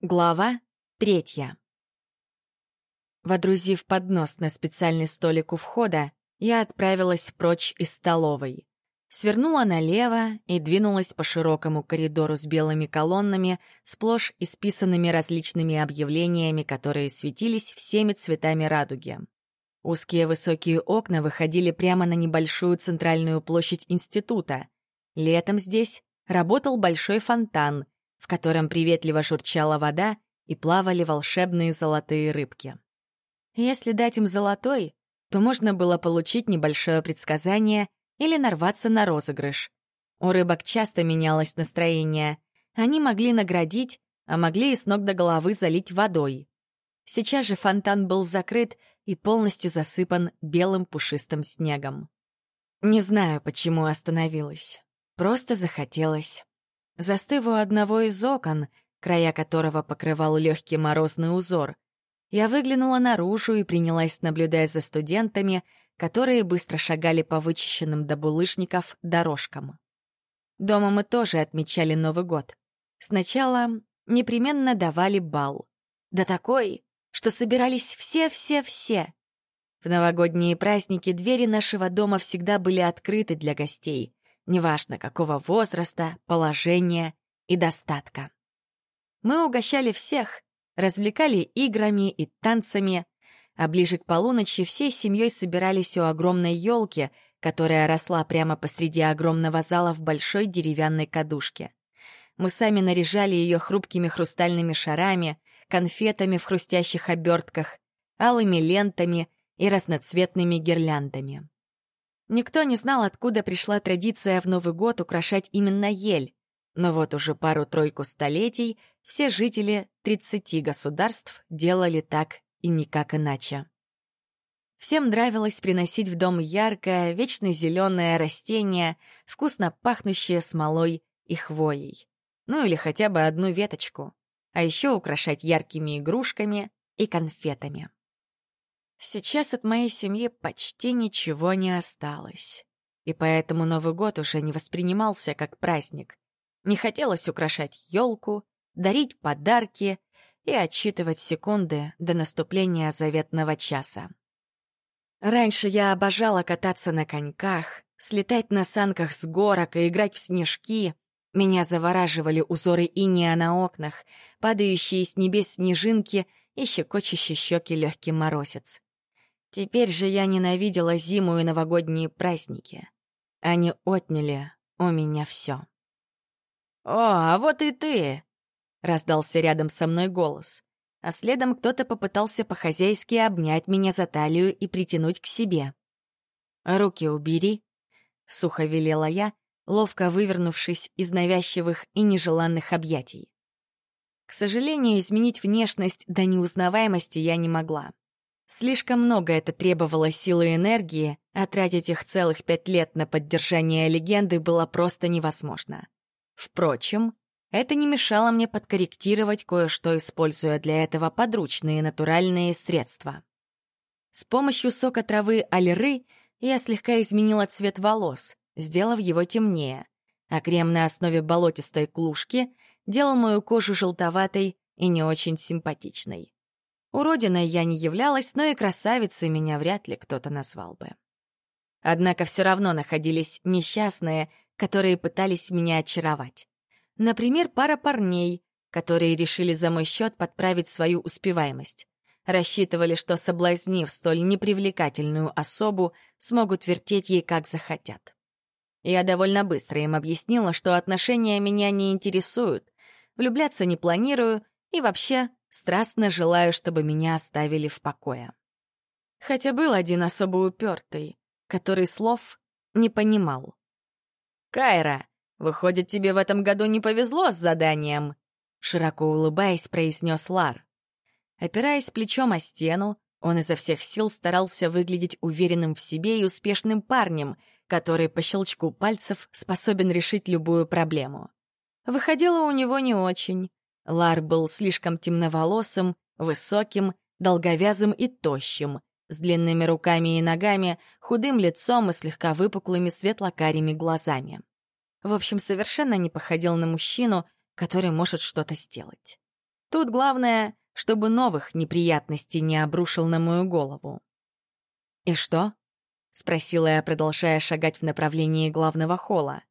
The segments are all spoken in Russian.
Глава третья. Водрузив поднос на специальный столик у входа, я отправилась прочь из столовой. Свернула налево и двинулась по широкому коридору с белыми колоннами, сплошь исписанными различными объявлениями, которые светились всеми цветами радуги. Узкие высокие окна выходили прямо на небольшую центральную площадь института. Летом здесь работал большой фонтан — в котором приветливо журчала вода и плавали волшебные золотые рыбки. Если дать им золотой, то можно было получить небольшое предсказание или нарваться на розыгрыш. У рыбок часто менялось настроение. Они могли наградить, а могли и с ног до головы залить водой. Сейчас же фонтан был закрыт и полностью засыпан белым пушистым снегом. Не знаю, почему остановилась. Просто захотелось. Застыв у одного из окон, края которого покрывал легкий морозный узор, я выглянула наружу и принялась наблюдать за студентами, которые быстро шагали по вычищенным до булыжников дорожкам. Дома мы тоже отмечали Новый год. Сначала непременно давали бал. Да такой, что собирались все-все-все. В новогодние праздники двери нашего дома всегда были открыты для гостей неважно какого возраста, положения и достатка. Мы угощали всех, развлекали играми и танцами, а ближе к полуночи всей семьей собирались у огромной елки, которая росла прямо посреди огромного зала в большой деревянной кадушке. Мы сами наряжали ее хрупкими хрустальными шарами, конфетами в хрустящих обертках, алыми лентами и разноцветными гирляндами. Никто не знал, откуда пришла традиция в Новый год украшать именно ель. Но вот уже пару-тройку столетий все жители 30 государств делали так и никак иначе. Всем нравилось приносить в дом яркое, вечно зеленое растение, вкусно пахнущее смолой и хвоей. Ну или хотя бы одну веточку. А еще украшать яркими игрушками и конфетами. Сейчас от моей семьи почти ничего не осталось. И поэтому Новый год уже не воспринимался как праздник. Не хотелось украшать елку, дарить подарки и отсчитывать секунды до наступления заветного часа. Раньше я обожала кататься на коньках, слетать на санках с горок и играть в снежки. Меня завораживали узоры иния на окнах, падающие с небес снежинки и щекочущие щеки легкий морозец. Теперь же я ненавидела зиму и новогодние праздники. Они отняли у меня все. «О, а вот и ты!» — раздался рядом со мной голос. А следом кто-то попытался по-хозяйски обнять меня за талию и притянуть к себе. «Руки убери», — сухо велела я, ловко вывернувшись из навязчивых и нежеланных объятий. К сожалению, изменить внешность до неузнаваемости я не могла. Слишком много это требовало силы и энергии, а тратить их целых пять лет на поддержание легенды было просто невозможно. Впрочем, это не мешало мне подкорректировать кое-что, используя для этого подручные натуральные средства. С помощью сока травы алиры я слегка изменила цвет волос, сделав его темнее, а крем на основе болотистой клушки делал мою кожу желтоватой и не очень симпатичной. Уродиной я не являлась, но и красавицей меня вряд ли кто-то назвал бы. Однако все равно находились несчастные, которые пытались меня очаровать. Например, пара парней, которые решили за мой счет подправить свою успеваемость. Рассчитывали, что, соблазнив столь непривлекательную особу, смогут вертеть ей как захотят. Я довольно быстро им объяснила, что отношения меня не интересуют, влюбляться не планирую и вообще Страстно желаю, чтобы меня оставили в покое. Хотя был один особо упертый, который слов не понимал. «Кайра, выходит, тебе в этом году не повезло с заданием?» Широко улыбаясь, произнес Лар. Опираясь плечом о стену, он изо всех сил старался выглядеть уверенным в себе и успешным парнем, который по щелчку пальцев способен решить любую проблему. Выходило у него не очень. Лар был слишком темноволосым, высоким, долговязым и тощим, с длинными руками и ногами, худым лицом и слегка выпуклыми светлокарими глазами. В общем, совершенно не походил на мужчину, который может что-то сделать. Тут главное, чтобы новых неприятностей не обрушил на мою голову. «И что?» — спросила я, продолжая шагать в направлении главного холла.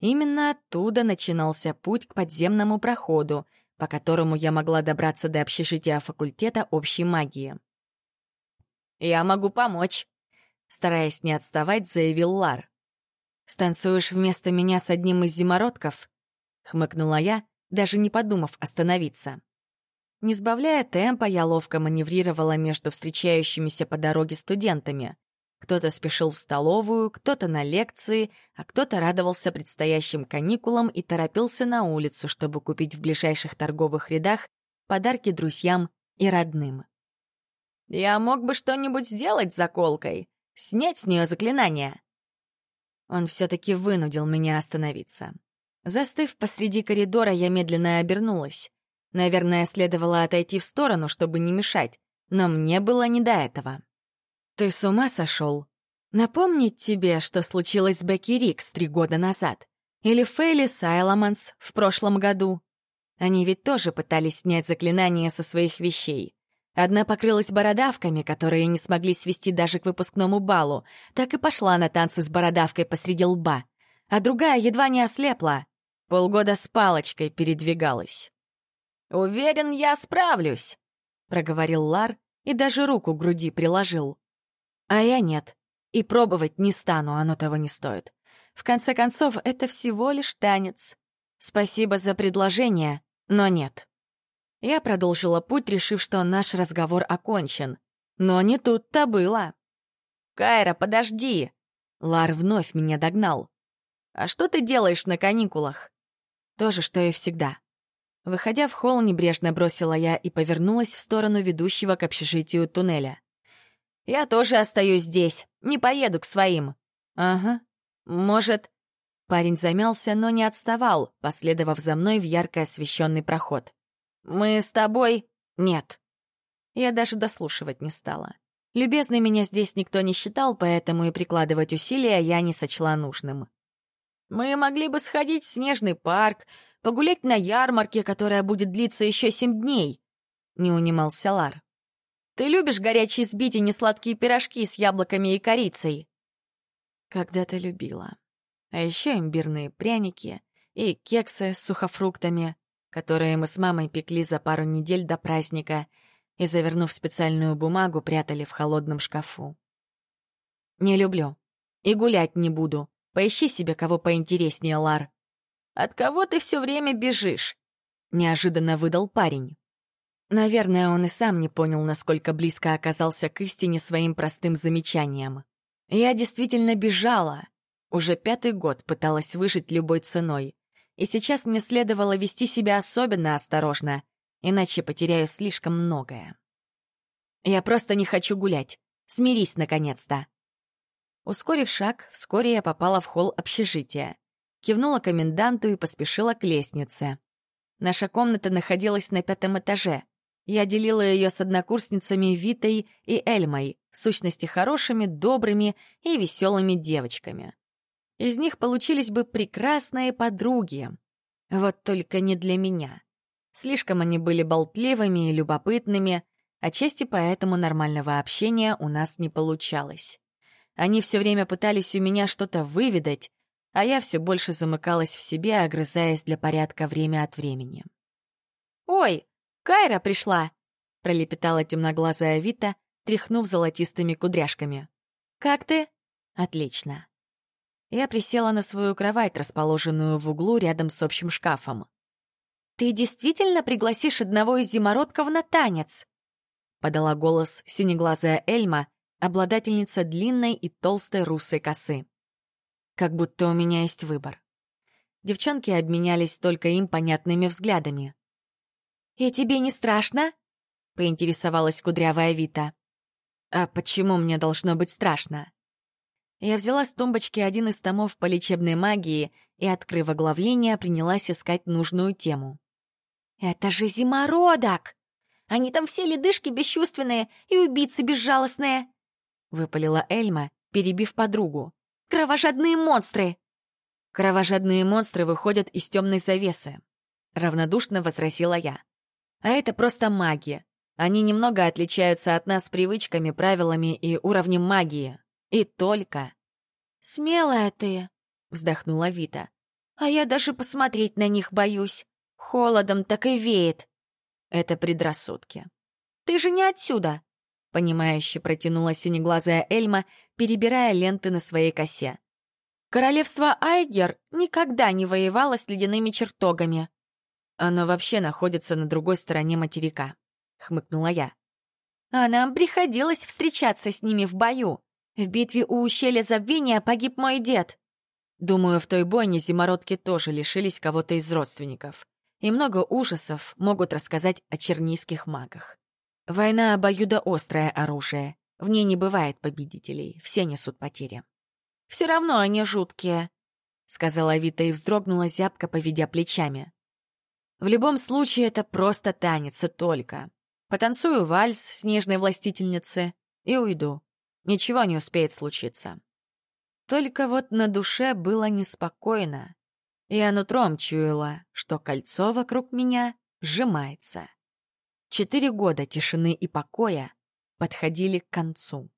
Именно оттуда начинался путь к подземному проходу, по которому я могла добраться до общежития факультета общей магии. «Я могу помочь», — стараясь не отставать, заявил Лар. «Станцуешь вместо меня с одним из зимородков?» — хмыкнула я, даже не подумав остановиться. Не сбавляя темпа, я ловко маневрировала между встречающимися по дороге студентами. Кто-то спешил в столовую, кто-то на лекции, а кто-то радовался предстоящим каникулам и торопился на улицу, чтобы купить в ближайших торговых рядах подарки друзьям и родным. «Я мог бы что-нибудь сделать с заколкой, снять с нее заклинание». Он все-таки вынудил меня остановиться. Застыв посреди коридора, я медленно обернулась. Наверное, следовало отойти в сторону, чтобы не мешать, но мне было не до этого. «Ты с ума сошел? Напомнить тебе, что случилось с Бекки Рикс три года назад? Или Фейли Сайламанс в прошлом году? Они ведь тоже пытались снять заклинание со своих вещей. Одна покрылась бородавками, которые не смогли свести даже к выпускному балу, так и пошла на танцы с бородавкой посреди лба. А другая едва не ослепла. Полгода с палочкой передвигалась. «Уверен, я справлюсь», — проговорил Лар и даже руку к груди приложил. А я нет. И пробовать не стану, оно того не стоит. В конце концов, это всего лишь танец. Спасибо за предложение, но нет. Я продолжила путь, решив, что наш разговор окончен. Но не тут-то было. «Кайра, подожди!» Лар вновь меня догнал. «А что ты делаешь на каникулах?» То же, что и всегда. Выходя в холл, небрежно бросила я и повернулась в сторону ведущего к общежитию туннеля. Я тоже остаюсь здесь, не поеду к своим». «Ага. Может...» Парень замялся, но не отставал, последовав за мной в ярко освещенный проход. «Мы с тобой...» «Нет». Я даже дослушивать не стала. Любезный меня здесь никто не считал, поэтому и прикладывать усилия я не сочла нужным. «Мы могли бы сходить в снежный парк, погулять на ярмарке, которая будет длиться еще семь дней», — не унимался Лар. Ты любишь горячие сбить и несладкие пирожки с яблоками и корицей?» Когда-то любила. А еще имбирные пряники и кексы с сухофруктами, которые мы с мамой пекли за пару недель до праздника и, завернув специальную бумагу, прятали в холодном шкафу. «Не люблю. И гулять не буду. Поищи себе кого поинтереснее, Лар». «От кого ты все время бежишь?» — неожиданно выдал парень. Наверное, он и сам не понял, насколько близко оказался к истине своим простым замечанием. Я действительно бежала. Уже пятый год пыталась выжить любой ценой. И сейчас мне следовало вести себя особенно осторожно, иначе потеряю слишком многое. Я просто не хочу гулять. Смирись, наконец-то. Ускорив шаг, вскоре я попала в холл общежития. Кивнула коменданту и поспешила к лестнице. Наша комната находилась на пятом этаже — я делила ее с однокурсницами Витой и Эльмой, в сущности хорошими, добрыми и веселыми девочками. Из них получились бы прекрасные подруги. Вот только не для меня. Слишком они были болтливыми и любопытными, отчасти поэтому нормального общения у нас не получалось. Они все время пытались у меня что-то выведать, а я все больше замыкалась в себе, огрызаясь для порядка время от времени. «Ой, Кайра пришла!» — пролепетала темноглазая Вита, тряхнув золотистыми кудряшками. «Как ты?» «Отлично». Я присела на свою кровать, расположенную в углу рядом с общим шкафом. «Ты действительно пригласишь одного из зимородков на танец?» — подала голос синеглазая Эльма, обладательница длинной и толстой русой косы. Как будто у меня есть выбор. Девчонки обменялись только им понятными взглядами. «И тебе не страшно?» — поинтересовалась кудрявая Вита. «А почему мне должно быть страшно?» Я взяла с тумбочки один из томов по лечебной магии и, открыв оглавление, принялась искать нужную тему. «Это же зимородок! Они там все ледышки бесчувственные и убийцы безжалостные!» — выпалила Эльма, перебив подругу. «Кровожадные монстры!» «Кровожадные монстры выходят из темной завесы», — равнодушно возразила я. А это просто маги. Они немного отличаются от нас привычками, правилами и уровнем магии. И только. «Смелая ты», — вздохнула Вита. «А я даже посмотреть на них боюсь. Холодом так и веет». Это предрассудки. «Ты же не отсюда», — понимающе протянула синеглазая Эльма, перебирая ленты на своей косе. «Королевство Айгер никогда не воевало с ледяными чертогами». «Оно вообще находится на другой стороне материка», — хмыкнула я. «А нам приходилось встречаться с ними в бою. В битве у ущелья забвения погиб мой дед». Думаю, в той бойне зимородки тоже лишились кого-то из родственников. И много ужасов могут рассказать о чернийских магах. Война — обоюдоострое оружие. В ней не бывает победителей, все несут потери. «Все равно они жуткие», — сказала Вита и вздрогнула, зябко поведя плечами. «В любом случае, это просто танец и только. Потанцую вальс с нежной властительницы и уйду. Ничего не успеет случиться». Только вот на душе было неспокойно. Я нутром чуяла, что кольцо вокруг меня сжимается. Четыре года тишины и покоя подходили к концу.